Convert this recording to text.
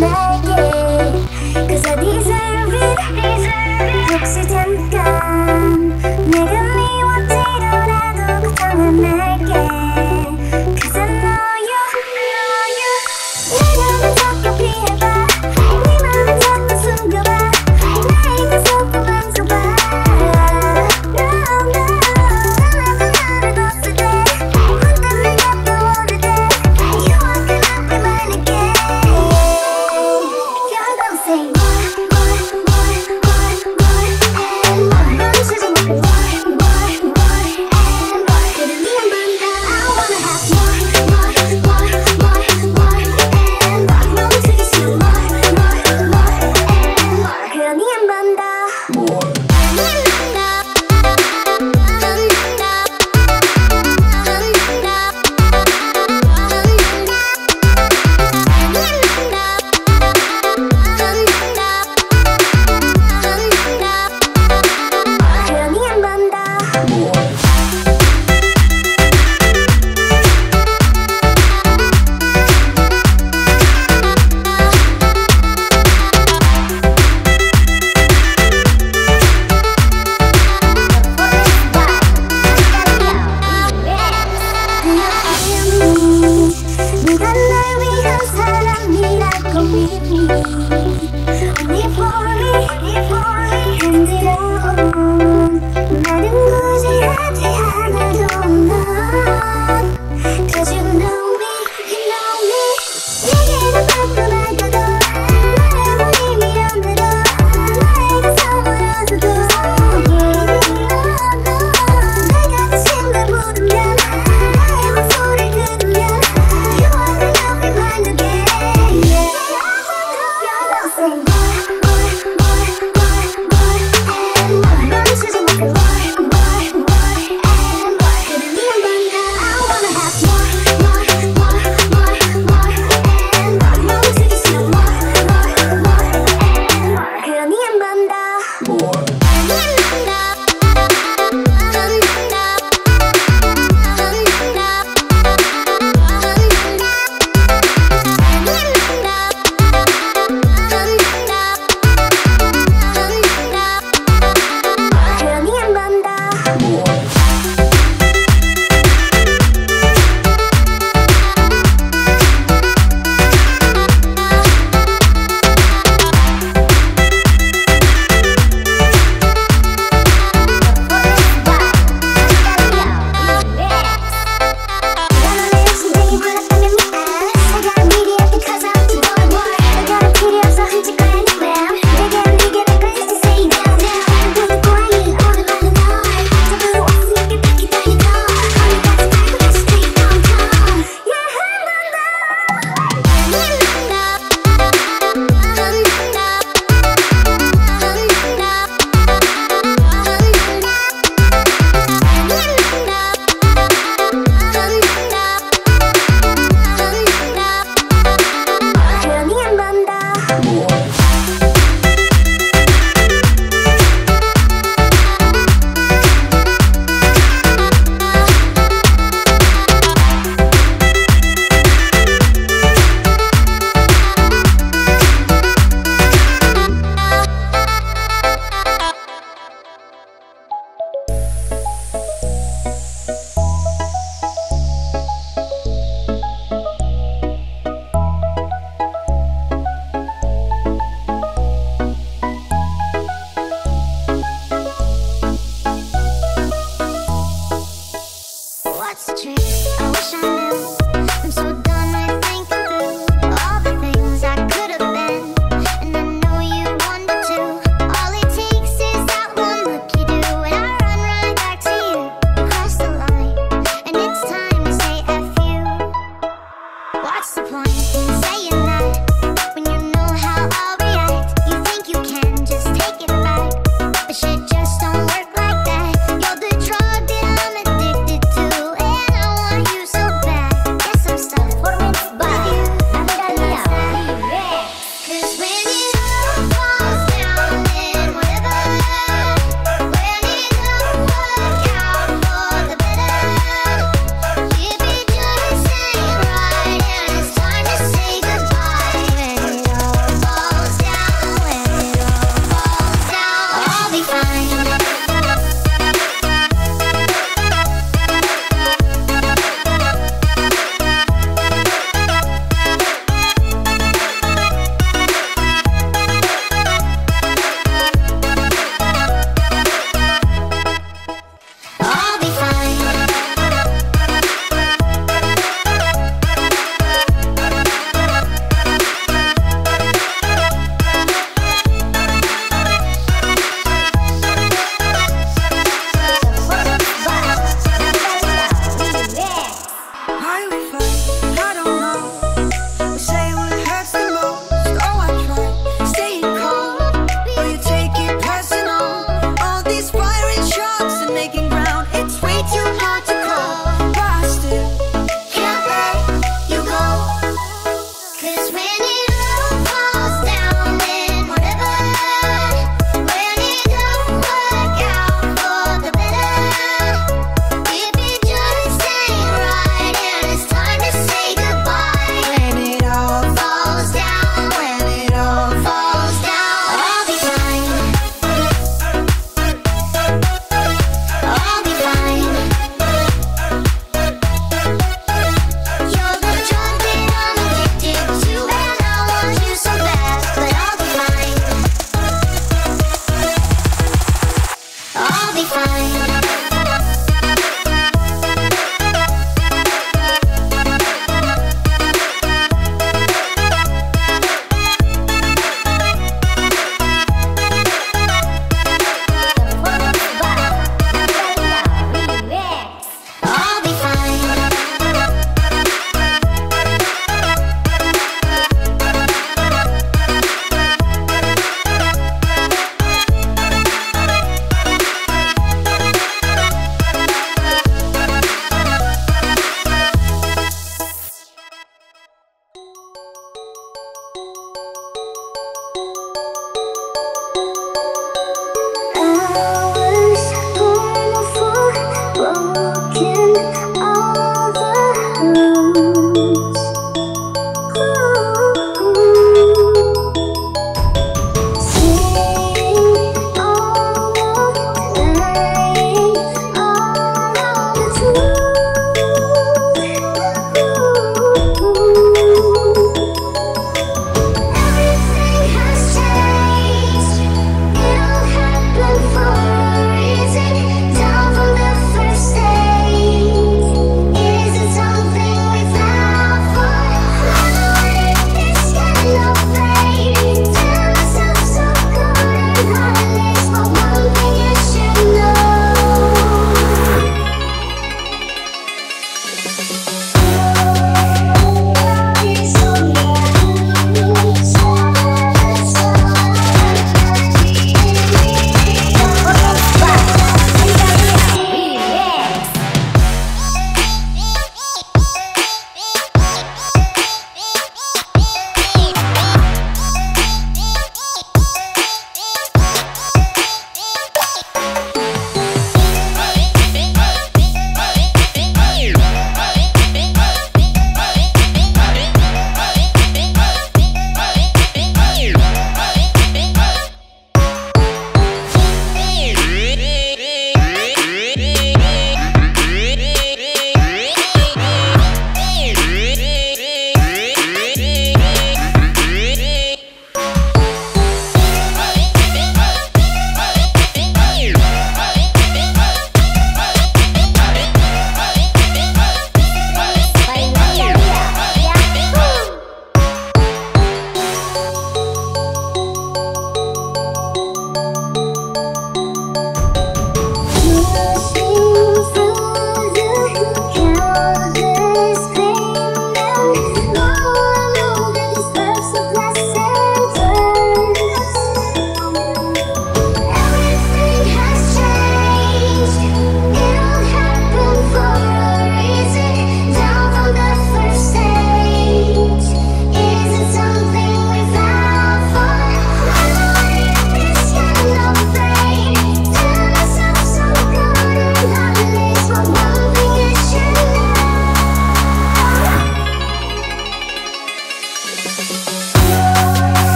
name What's the trick? I wish I knew.